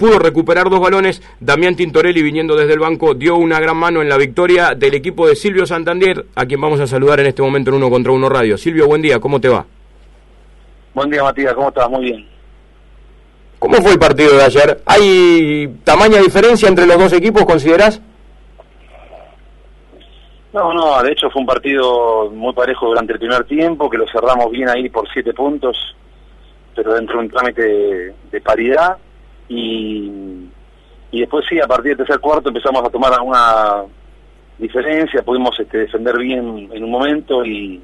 pudo recuperar dos balones. Damián Tintorelli, viniendo desde el banco, dio una gran mano en la victoria del equipo de Silvio Santander, a quien vamos a saludar en este momento en Uno contra Uno Radio. Silvio, buen día, ¿cómo te va? Buen día, Matías, ¿cómo estás? Muy bien. ¿Cómo fue el partido de ayer? ¿Hay tamaña diferencia entre los dos equipos, considerás? No, no, de hecho fue un partido muy parejo durante el primer tiempo, que lo cerramos bien ahí por siete puntos, pero dentro de un trámite de, paridad. Y, y después sí, a partir del tercer cuarto empezamos a tomar alguna diferencia, pudimos este, defender bien en un momento y,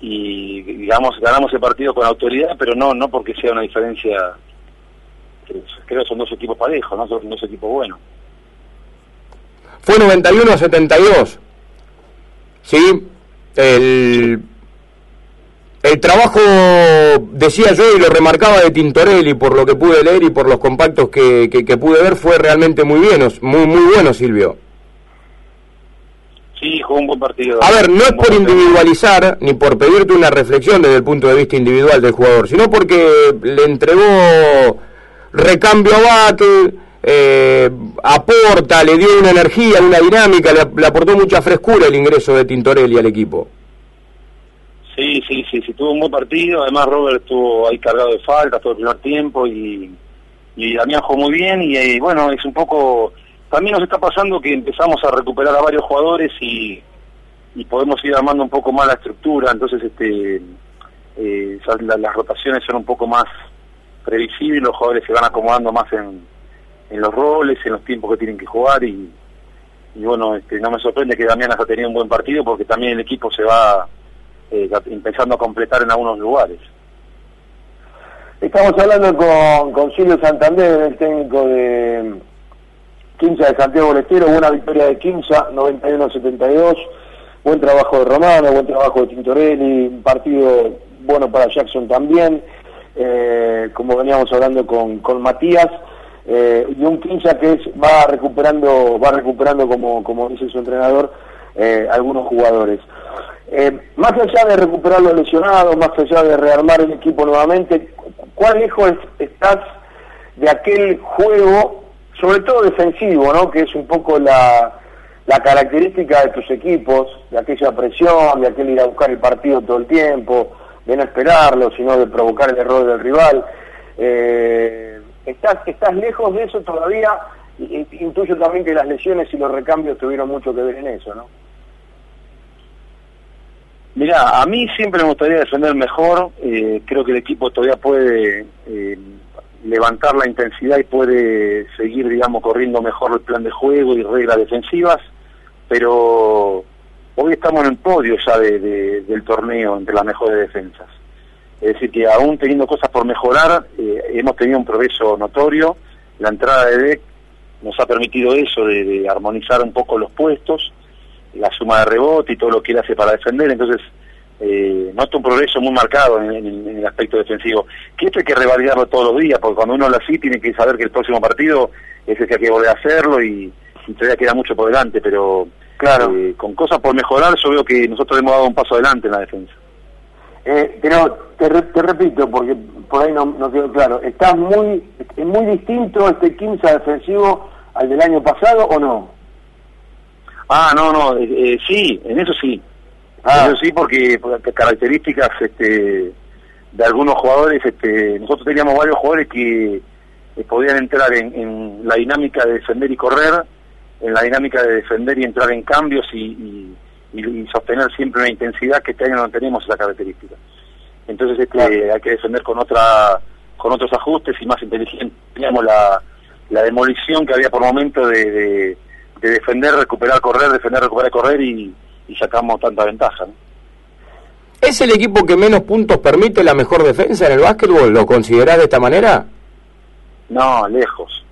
digamos ganamos el partido con autoridad, pero no no porque sea una diferencia, creo que son dos equipos parejos, no son dos equipos buenos. Fue 91 a 72. ¿Sí? El, el trabajo, decía yo y lo remarcaba de Tintorelli, por lo que pude leer y por los compactos que, que, pude ver, fue realmente muy bien, muy, muy bueno, Silvio. Sí, jugó un buen partido. A ver, no es por individualizar ni por pedirte una reflexión desde el punto de vista individual del jugador, sino porque le entregó recambio a Battle, eh, aporta, le dio una energía, una dinámica, le, aportó mucha frescura el ingreso de Tintorelli al equipo. Sí, sí, sí, sí, tuvo un buen partido, además Robert estuvo ahí cargado de faltas todo el primer tiempo y, y Damián jugó muy bien. Y, bueno, es un poco, también nos está pasando que empezamos a recuperar a varios jugadores y, y podemos ir armando un poco más la estructura, entonces este eh, las rotaciones son un poco más previsibles, los jugadores se van acomodando más en en los roles, en los tiempos que tienen que jugar. Y, y bueno, este, no me sorprende que Damián haya tenido un buen partido porque también el equipo se va eh, empezando a completar en algunos lugares. Estamos hablando con, Silvio Santander, el técnico de Quincha de Santiago Lestero, buena victoria de Quincha, 91-72, buen trabajo de Romano, buen trabajo de Tintorelli, un partido bueno para Jackson también, eh, como veníamos hablando con, con Matías eh, y un Quincha que es, va recuperando, va recuperando como, como dice su entrenador, eh, algunos jugadores. Eh, más allá de recuperar los lesionados, más allá de rearmar el equipo nuevamente, ¿cuán lejos estás de aquel juego, sobre todo defensivo, ¿no? que es un poco la, la característica de tus equipos, de aquella presión, de aquel ir a buscar el partido todo el tiempo, de no esperarlo, sino de provocar el error del rival. Eh, ¿Estás, estás lejos de eso todavía? Intuyo también que las lesiones y los recambios tuvieron mucho que ver en eso, ¿no? Mira, a mí siempre me gustaría defender mejor. Eh, creo que el equipo todavía puede eh, levantar la intensidad y puede seguir, digamos, corriendo mejor el plan de juego y reglas defensivas. Pero hoy estamos en el podio ya del torneo entre las mejores defensas. Es decir, que aún teniendo cosas por mejorar, eh, hemos tenido un progreso notorio. La entrada de DEC nos ha permitido eso, de, armonizar un poco los puestos, la suma de rebote y todo lo que él hace para defender. Entonces, eh, noto un progreso muy marcado en, el aspecto defensivo. Que esto hay que revalidarlo todos los días, porque cuando uno lo así tiene que saber que el próximo partido es el que hay que volver a hacerlo y, todavía queda mucho por delante, pero claro eh, con cosas por mejorar yo veo que nosotros hemos dado un paso adelante en la defensa. Eh, pero te, te, repito, porque por ahí no, no quedó claro, ¿está muy, ¿es muy distinto este 15 defensivo al del año pasado o no? Ah, no, no, eh, eh, sí, en eso sí. Ah. Eso sí, porque, porque características este, de algunos jugadores, este, nosotros teníamos varios jugadores que podían entrar en, en, la dinámica de defender y correr, en la dinámica de defender y entrar en cambios y y, sostener siempre una intensidad que este año no tenemos esa característica. Entonces este, hay que defender con otra con otros ajustes y más inteligentes. Teníamos la, la demolición que había por momento de, de, defender, recuperar, correr, defender, recuperar, correr y, sacamos tanta ventaja. ¿Es el equipo que menos puntos permite la mejor defensa en el básquetbol? ¿Lo considerás de esta manera? No, lejos.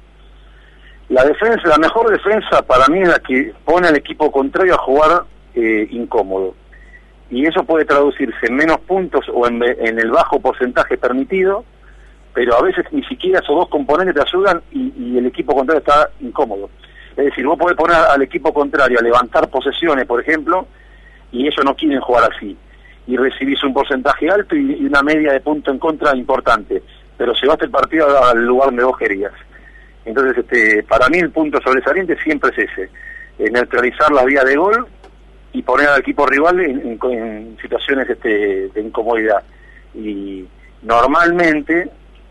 La defensa, la mejor defensa para mí es la que pone al equipo contrario a jugar eh, incómodo. Y eso puede traducirse en menos puntos o en, el bajo porcentaje permitido, pero a veces ni siquiera esos dos componentes te ayudan y, el equipo contrario está incómodo. Es decir, vos podés poner al equipo contrario a levantar posesiones, por ejemplo, y ellos no quieren jugar así. Y recibís un porcentaje alto y, una media de punto en contra importante, pero llevaste el partido al lugar donde vos querías. Entonces, este, para mí el punto sobresaliente siempre es ese, neutralizar la vía de gol y poner al equipo rival en, situaciones este, de incomodidad. Y normalmente,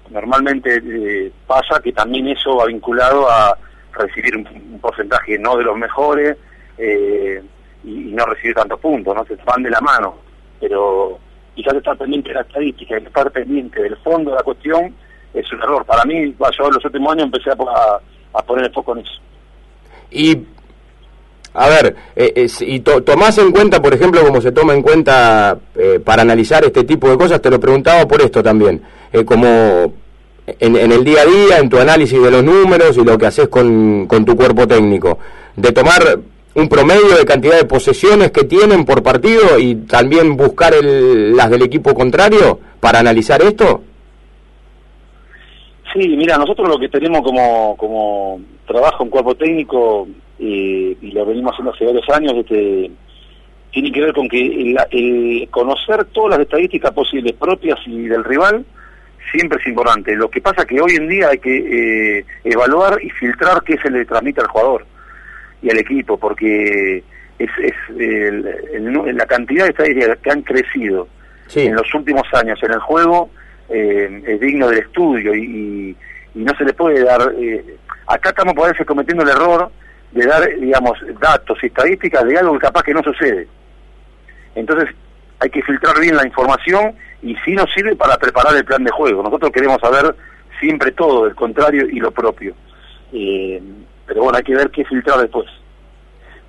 normalmente eh, pasa que también eso va vinculado a recibir un, porcentaje no de los mejores eh, y, no recibir tantos puntos, ¿no? Se van de la mano, pero quizás estar pendiente de la estadística estar pendiente del fondo de la cuestión es un error. Para mí, yo en los últimos años empecé a, a poner el foco en eso. Y a ver, eh, y tomás en cuenta, por ejemplo, como se toma en cuenta eh, para analizar este tipo de cosas, te lo preguntaba por esto también, eh, como en, el día a día, en tu análisis de los números y lo que haces con, con tu cuerpo técnico, de tomar un promedio de cantidad de posesiones que tienen por partido y también buscar el, las del equipo contrario para analizar esto? Sí, mira, nosotros lo que tenemos como, como trabajo en cuerpo técnico eh, y lo venimos haciendo hace varios años, este, tiene que ver con que el, conocer todas las estadísticas posibles propias y del rival siempre es importante. Lo que pasa que hoy en día hay que eh, evaluar y filtrar qué se le transmite al jugador y al equipo, porque es, es la cantidad de estadísticas que han crecido en los últimos años en el juego eh, es digno del estudio y, no se le puede dar... acá estamos por veces cometiendo el error de dar, digamos, datos y estadísticas de algo que capaz que no sucede. Entonces, hay que filtrar bien la información y si nos sirve para preparar el plan de juego. Nosotros queremos saber siempre todo, el contrario y lo propio. Eh, pero bueno, hay que ver qué filtrar después.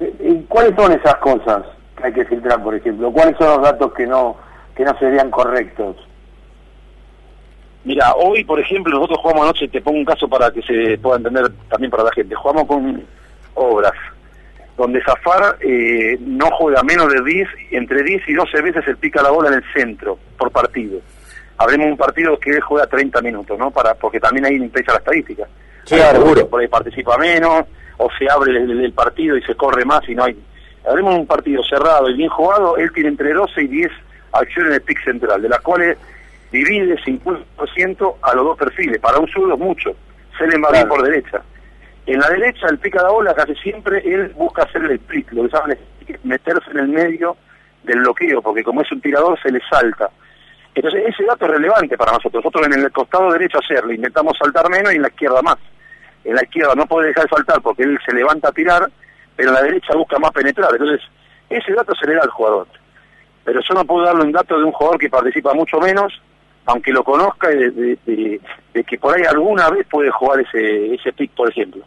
¿Y cuáles son esas cosas que hay que filtrar, por ejemplo? ¿Cuáles son los datos que no, que no serían correctos? Mira, hoy, por ejemplo, nosotros jugamos anoche, te pongo un caso para que se pueda entender también para la gente. Jugamos con obras, donde Zafar eh, no juega menos de 10, entre 10 y 12 veces el pica la bola en el centro por partido. Habremos un partido que él juega 30 minutos, ¿no? Para Porque también ahí empieza la estadística. Sí, seguro. Por ahí participa menos, o se abre el, partido y se corre más y no hay... Habremos un partido cerrado y bien jugado, él tiene entre 12 y 10 acciones de pick central, de las cuales divide 50% a los dos perfiles. Para un zurdo mucho. Se le va bien por derecha. En la derecha, el pica de bola casi siempre él busca hacer el split, lo que llaman meterse en el medio del bloqueo, porque como es un tirador se le salta. Entonces ese dato es relevante para nosotros. Nosotros en el costado derecho hacerlo, intentamos saltar menos y en la izquierda más. En la izquierda no puede dejar de saltar porque él se levanta a tirar, pero en la derecha busca más penetrar. Entonces ese dato se le da al jugador. Pero yo no puedo darle un dato de un jugador que participa mucho menos, aunque lo conozca, de, de que por ahí alguna vez puede jugar ese, ese pick, por ejemplo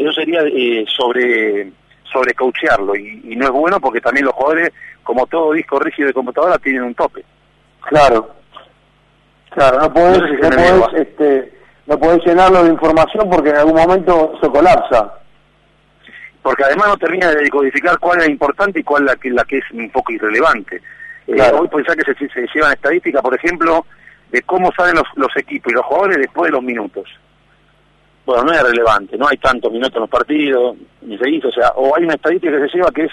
eso sería eh, sobre sobre coachearlo y, no es bueno porque también los jugadores, como todo disco rígido de computadora, tienen un tope. Claro, claro, no podés, no, este, no podés llenarlo de información porque en algún momento eso colapsa. Porque además no termina de decodificar cuál es importante y cuál es la que, la que es un poco irrelevante. Eh, hoy pensar que se, se llevan estadísticas, por ejemplo, de cómo salen los, los equipos y los jugadores después de los minutos bueno, no es relevante, no hay tantos minutos en los partidos, ni se hizo, o sea, o hay una estadística que se lleva que es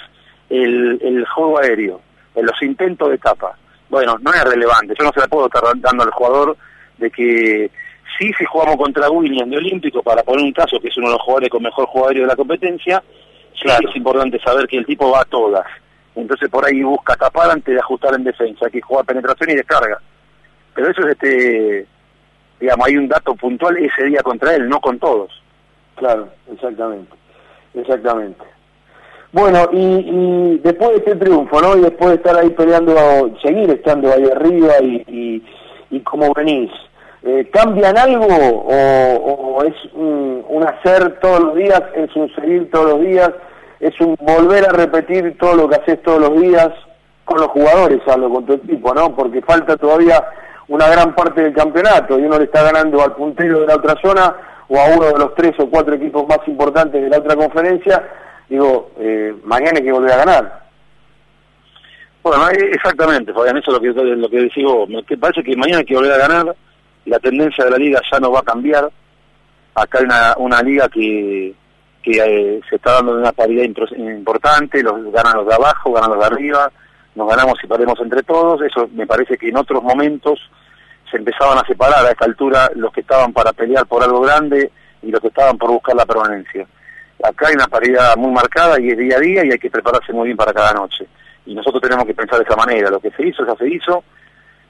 el, el juego aéreo, en los intentos de etapa. Bueno, no es relevante, yo no se la puedo estar dando al jugador de que sí, si jugamos contra William de Olímpico, para poner un caso que es uno de los jugadores con mejor juego aéreo de la competencia, sí es importante saber que el tipo va a todas. Entonces por ahí busca tapar antes de ajustar en defensa, que jugar penetración y descarga. Pero eso es este digamos, hay un dato puntual ese día contra él, no con todos. Claro, exactamente, exactamente. Bueno, y, después de este triunfo, ¿no? Y después de estar ahí peleando, seguir estando ahí arriba y, y, y como venís, eh, ¿cambian algo o, es un, un, hacer todos los días, es un seguir todos los días, es un volver a repetir todo lo que haces todos los días con los jugadores, hablo con tu equipo, ¿no? Porque falta todavía una gran parte del campeonato y uno le está ganando al puntero de la otra zona o a uno de los tres o cuatro equipos más importantes de la otra conferencia, digo, eh, mañana hay que volver a ganar. Bueno, exactamente, Fabián, eso es lo que, lo que vos. Me parece que mañana hay que volver a ganar, la tendencia de la liga ya no va a cambiar. Acá hay una, una liga que, que eh, se está dando una paridad importante, los ganan los de abajo, ganan los de arriba, nos ganamos y paremos entre todos, eso me parece que en otros momentos se empezaban a separar a esta altura los que estaban para pelear por algo grande y los que estaban por buscar la permanencia. Acá hay una paridad muy marcada y es día a día y hay que prepararse muy bien para cada noche. Y nosotros tenemos que pensar de esa manera. Lo que se hizo, ya se hizo,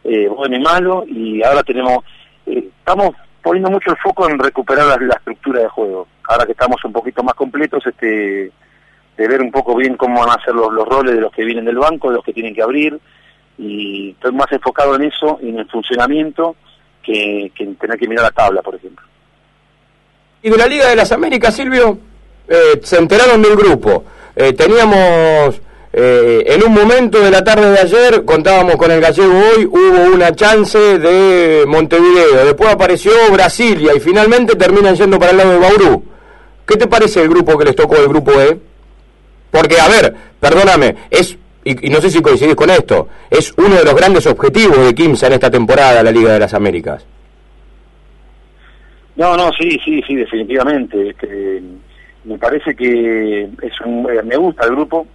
eh, bueno y malo, y ahora tenemos, eh, estamos poniendo mucho el foco en recuperar la, estructura de juego. Ahora que estamos un poquito más completos, este de ver un poco bien cómo van a ser los, los roles de los que vienen del banco, de los que tienen que abrir, y estoy más enfocado en eso, en el funcionamiento, que, que en tener que mirar la tabla, por ejemplo. Y de la Liga de las Américas, Silvio, eh, se enteraron del grupo. Eh, teníamos, eh, en un momento de la tarde de ayer, contábamos con el gallego hoy, hubo una chance de Montevideo, después apareció Brasilia y finalmente terminan yendo para el lado de Bauru. ¿Qué te parece el grupo que les tocó, el grupo E? Porque, a ver, perdóname, es y, no sé si coincidís con esto, es uno de los grandes objetivos de Kimsa en esta temporada, la Liga de las Américas. No, no, sí, sí, sí, definitivamente. Me parece que es un, eh, me gusta el grupo,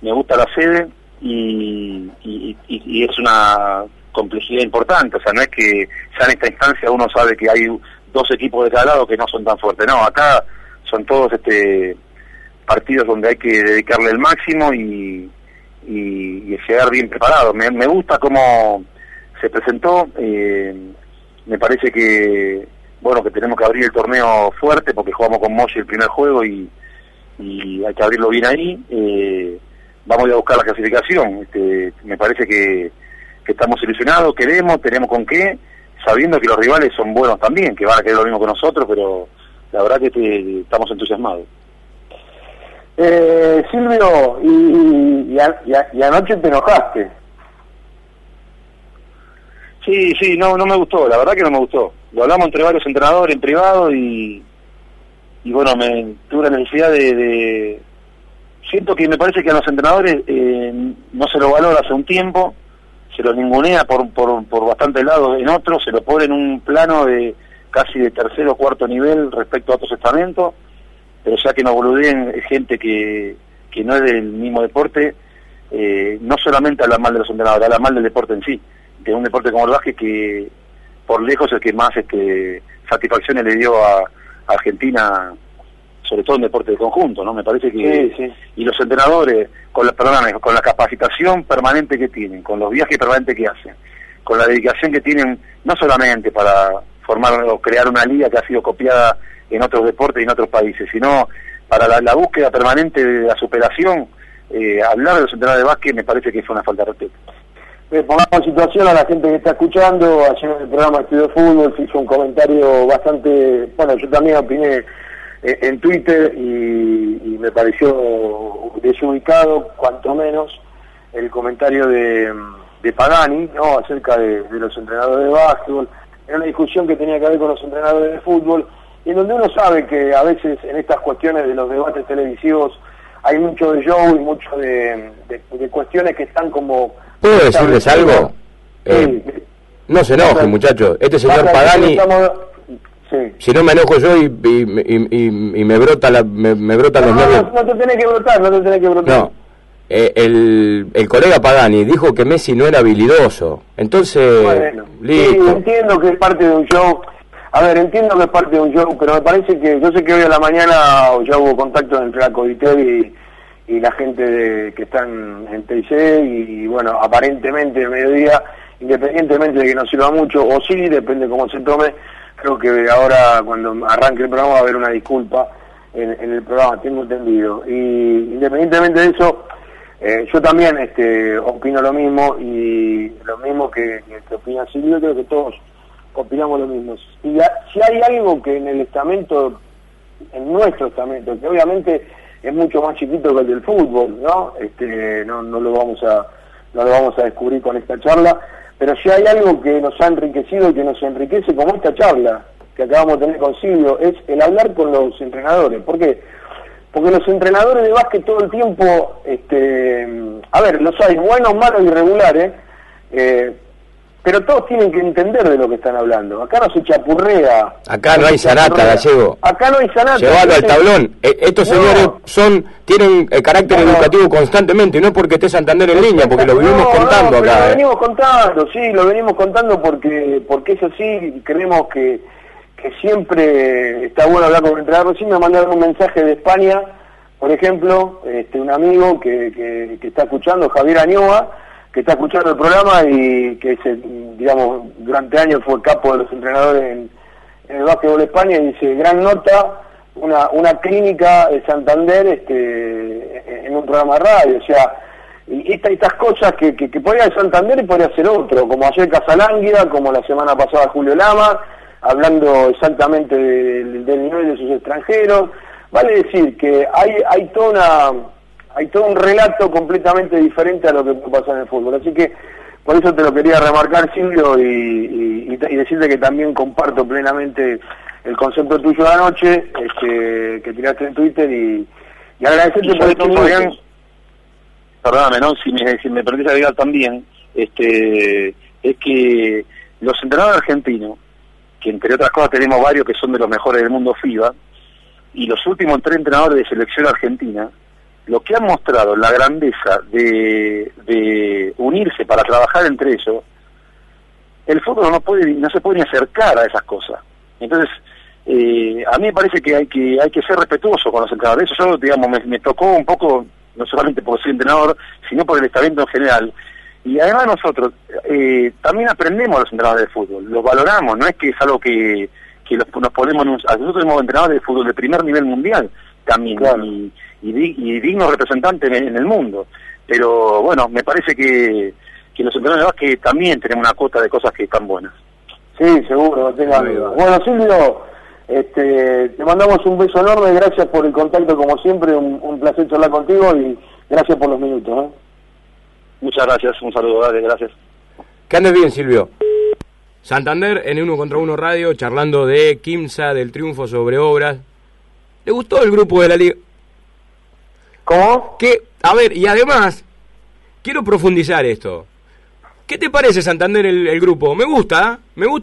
me gusta la sede y, y, es una complejidad importante. O sea, no es que ya en esta instancia uno sabe que hay dos equipos de cada lado que no son tan fuertes. No, acá son todos este partidos donde hay que dedicarle el máximo y, y, llegar bien preparado. Me, gusta cómo se presentó, eh, me parece que bueno que tenemos que abrir el torneo fuerte porque jugamos con Moshi el primer juego y, y hay que abrirlo bien ahí. Eh, vamos a ir a buscar la clasificación. Este, me parece que, estamos ilusionados, queremos, tenemos con qué, sabiendo que los rivales son buenos también, que van a querer lo mismo que nosotros, pero la verdad que estamos entusiasmados. Eh, Silvio, y, y, anoche te enojaste. Sí, sí, no, no me gustó, la verdad que no me gustó. Lo hablamos entre varios entrenadores en privado y, y bueno, me tuve la necesidad de, Siento que me parece que a los entrenadores eh, no se lo valora hace un tiempo, se lo ningunea por, por, por bastantes lados en otros, se lo pone en un plano de casi de tercer o cuarto nivel respecto a otros estamentos pero ya que nos boludeen gente que, que no es del mismo deporte, eh, no solamente habla mal de los entrenadores, habla mal del deporte en sí, de un deporte como el básquet que por lejos es el que más este, satisfacciones le dio a, Argentina, sobre todo en deporte de conjunto, ¿no? Me parece que... Y los entrenadores, con la, con la capacitación permanente que tienen, con los viajes permanentes que hacen, con la dedicación que tienen, no solamente para formar o crear una liga que ha sido copiada en otros deportes y en otros países, sino para la, búsqueda permanente de la superación, eh, hablar de los entrenadores de básquet me parece que es una falta de respeto. Eh, pongamos situación a la gente que está escuchando, ayer en el programa Estudio Fútbol se hizo un comentario bastante, bueno, yo también opiné en Twitter y, me pareció desubicado, cuanto menos, el comentario de, de Pagani, ¿no? acerca de, de los entrenadores de básquetbol, era una discusión que tenía que ver con los entrenadores de fútbol, y en donde uno sabe que a veces en estas cuestiones de los debates televisivos hay mucho de show y mucho de, cuestiones que están como... ¿Puedo decirles algo? Eh, no se enoje, muchachos. Este señor Pagani... Si no me enojo yo y, y, me brota la, me, brotan los nervios. No, te tenés que brotar, no te tenés que brotar. No. Eh, el, el colega Pagani dijo que Messi no era habilidoso. Entonces, bueno, listo. entiendo que es parte de un show a ver, entiendo que es parte de un show, pero me parece que yo sé que hoy a la mañana ya hubo contacto entre la Coditel y, y la gente que están en TIC y, bueno, aparentemente el mediodía, independientemente de que no sirva mucho, o sí, depende cómo se tome, creo que ahora cuando arranque el programa va a haber una disculpa en, el programa, tengo entendido. Y independientemente de eso, eh, yo también este, opino lo mismo y lo mismo que, que opina Silvio, creo que todos opinamos lo mismo. Y si hay algo que en el estamento, en nuestro estamento, que obviamente es mucho más chiquito que el del fútbol, ¿no? Este, no, no lo vamos a, no lo vamos a descubrir con esta charla, pero si hay algo que nos ha enriquecido y que nos enriquece como esta charla que acabamos de tener con Silvio, es el hablar con los entrenadores. ¿Por qué? Porque los entrenadores de básquet todo el tiempo, este, a ver, los hay buenos, malos, irregulares, eh, pero todos tienen que entender de lo que están hablando. Acá no se chapurrea. Acá no, hay sanata, gallego. Acá no hay sanata. Llevalo al tablón. Eh, estos señores son tienen el carácter educativo constantemente, y no porque esté Santander en línea, porque lo vivimos contando acá. Lo ¿eh? venimos contando, sí, lo venimos contando porque porque es así, creemos que, que siempre está bueno hablar con el entrenador. Recién me mandaron un mensaje de España, por ejemplo, este, un amigo que, que, está escuchando, Javier Añoa, que está escuchando el programa y que digamos, durante años fue capo de los entrenadores en, el básquetbol de España y dice, gran nota, una, una clínica de Santander este, en un programa de radio, o sea, y estas cosas que, que, podría ser Santander y podría ser otro, como ayer Casalánguida, como la semana pasada Julio Lama, hablando exactamente del, nivel de sus extranjeros. Vale decir que hay, hay toda una, hay todo un relato completamente diferente a lo que puede pasar en el fútbol. Así que por eso te lo quería remarcar, Silvio, y, decirte que también comparto plenamente el concepto tuyo de anoche, este, que tiraste en Twitter, y, agradecerte por esto perdóname, ¿no? Si me, si me permitís agregar también, este, es que los entrenadores argentinos, que entre otras cosas tenemos varios que son de los mejores del mundo FIBA, y los últimos tres entrenadores de selección argentina, lo que han mostrado la grandeza de, de unirse para trabajar entre ellos, el fútbol no puede no se puede ni acercar a esas cosas. Entonces, eh, a mí me parece que hay que hay que ser respetuoso con los entrenadores. Eso yo, digamos, me, me tocó un poco no solamente por ser entrenador, sino por el estamento en general. Y además nosotros eh, también aprendemos los entrenadores de fútbol, los valoramos, no es que es algo que, que nos ponemos... En nosotros somos entrenadores de fútbol de primer nivel mundial también, y, y, dignos representantes en, el mundo. Pero bueno, me parece que, que los entrenadores de básquet también tenemos una cuota de cosas que están buenas. Sí, seguro, no Bueno, Silvio, este, te mandamos un beso enorme, gracias por el contacto como siempre, un, placer charlar contigo y gracias por los minutos. ¿eh? Muchas gracias, un saludo, gracias. Que andes bien, Silvio. Santander en Uno contra Uno Radio, charlando de Kimsa, del triunfo sobre obras. ¿Le gustó el grupo de la liga? ¿Cómo? Que, a ver, y además, quiero profundizar esto. ¿Qué te parece Santander el, el grupo? Me gusta, me gusta.